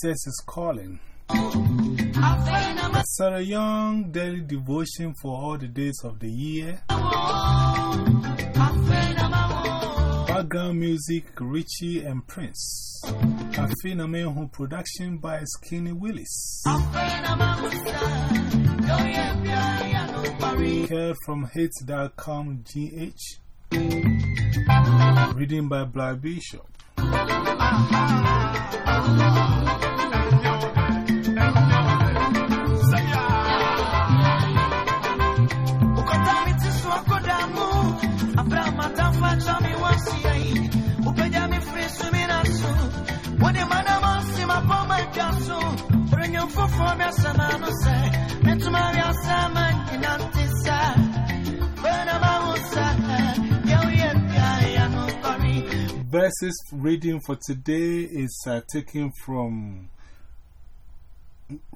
Jesus is calling. A Sarah Young daily devotion for all the days of the year. Background music Richie and Prince. Afina Mehu production by Skinny Willis. Care from hits.com GH. Reading by Black Bishop. Verses reading for today is uh, taken from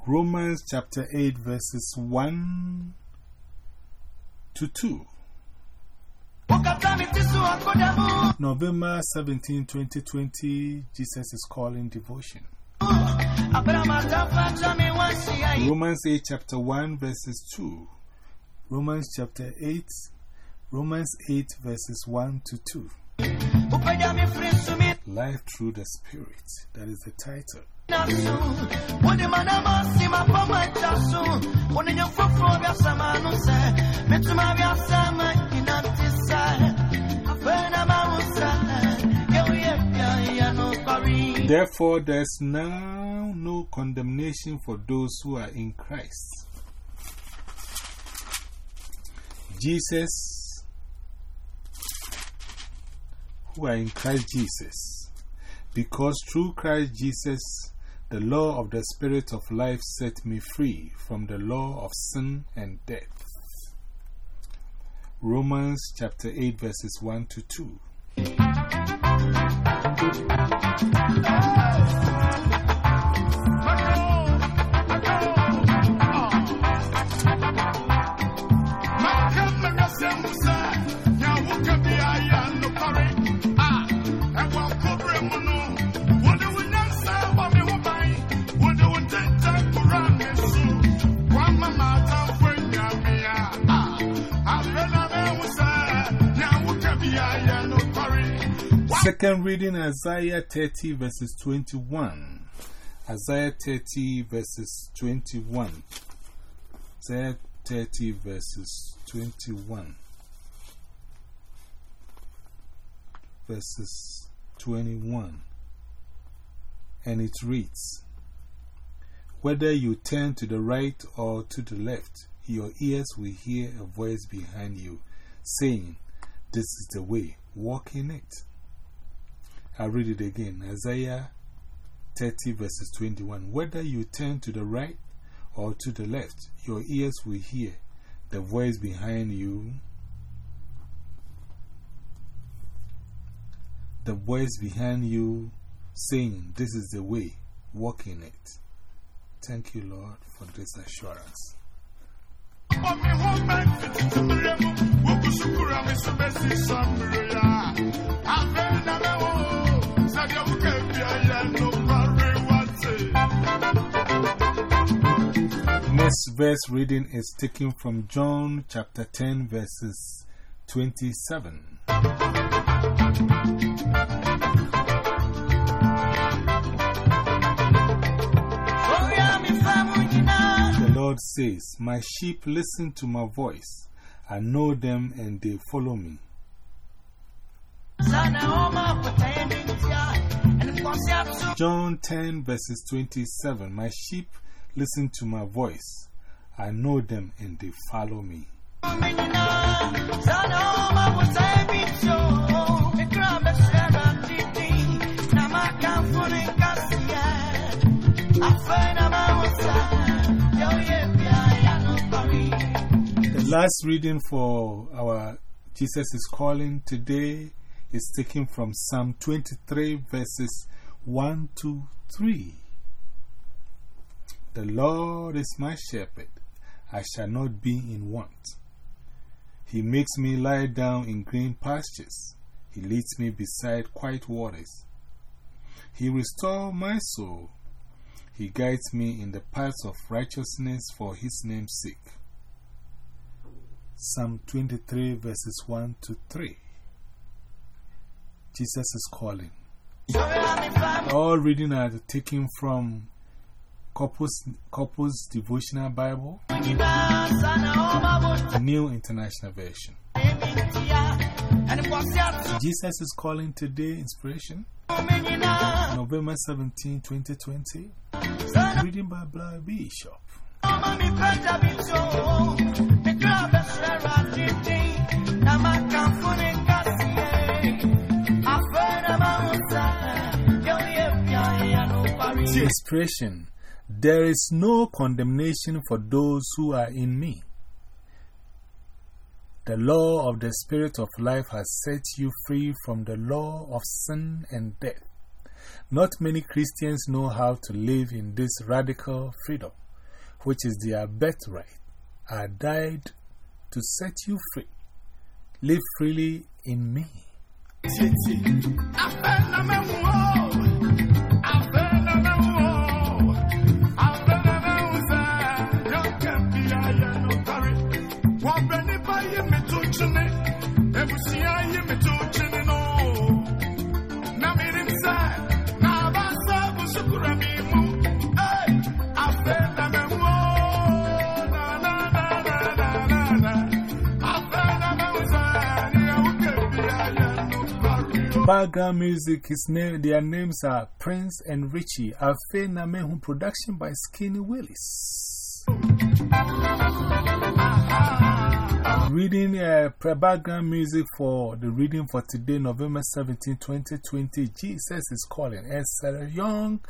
Romans chapter 8, verses 1 to 2. November 17, 2020, Jesus is calling devotion. Romans 8, chapter 1, verses 2. Romans chapter 8, Romans 8, verses 1 to 2. Life through the Spirit. That is the title. Therefore, there's now no condemnation for those who are in Christ. Jesus, who are in Christ Jesus, because through Christ Jesus, the law of the Spirit of life set me free from the law of sin and death. Romans chapter 8, verses 1 to 2. Second reading Isaiah 30 verses 21. Isaiah 30 verses 21. Isaiah 30 verses 21. Verses 21. And it reads Whether you turn to the right or to the left, your ears will hear a voice behind you saying, This is the way, walk in it. I'll read it again. Isaiah 30 verses 21. Whether you turn to the right or to the left, your ears will hear the voice behind you. The voice behind you saying, This is the way, walk in it. Thank you, Lord, for this assurance. Next verse reading is taken from John chapter 10, verses 27. The Lord says, My sheep listen to my voice. I know them and they follow me. John 10, verses 27. My sheep listen to my voice. I know them and they follow me. The last reading for our Jesus is Calling today is taken from Psalm 23, verses 1 to 3. The Lord is my shepherd, I shall not be in want. He makes me lie down in green pastures, He leads me beside quiet waters. He restores my soul. He guides me in the paths of righteousness for his name's sake. Psalm 23, verses 1 to 3. Jesus is calling. All reading are taken from Couples, Couples Devotional Bible, New International Version. Jesus is calling today inspiration. November 17, 2020. Reading by Blair Bishop. Inspiration There is no condemnation for those who are in me. The law of the Spirit of life has set you free from the law of sin and death. Not many Christians know how to live in this radical freedom, which is their birthright. I died to set you free. Live freely in me. Background music, his name, their names are Prince and Richie. Afe Namehu production by Skinny Willis. Reading uh, pre-background music for the reading for today, November 17, 2020. Jesus is calling. It's a young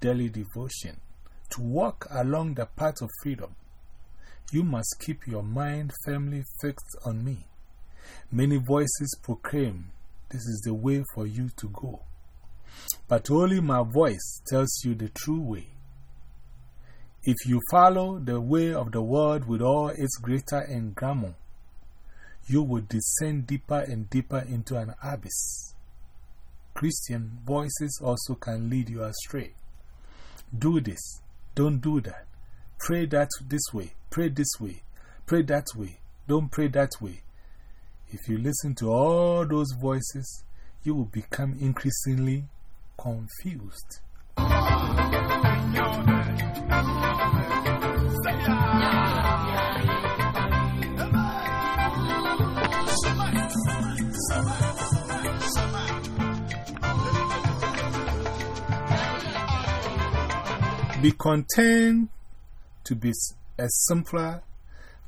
daily devotion. To walk along the path of freedom, you must keep your mind firmly fixed on me. Many voices proclaim this is the way for you to go. But only my voice tells you the true way. If you follow the way of the world with all its greater and glamour, you will descend deeper and deeper into an abyss. Christian voices also can lead you astray. Do this, don't do that. Pray that this way, pray this way, pray that way, don't pray that way. If you listen to all those voices, you will become increasingly confused. Be content to be a simpler,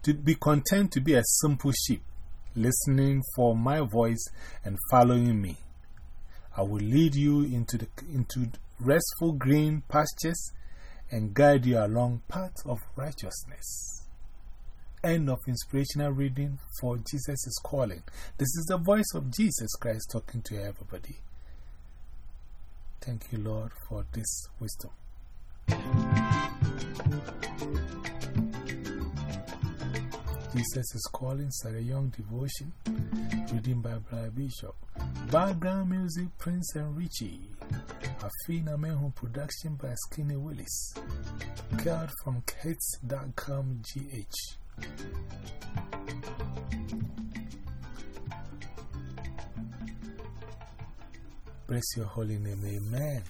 to be content to be a simple sheep listening for my voice and following me. I will lead you into, the, into restful green pastures and guide you along paths of righteousness. End of inspirational reading for Jesus is Calling. This is the voice of Jesus Christ talking to everybody. Thank you, Lord, for this wisdom. Jesus is Calling Sarah Young Devotion, reading by Blair Bishop. Background music Prince and Richie. Afina Mehu production by Skinny Willis. Card from Kits.com GH. Bless your holy name, amen.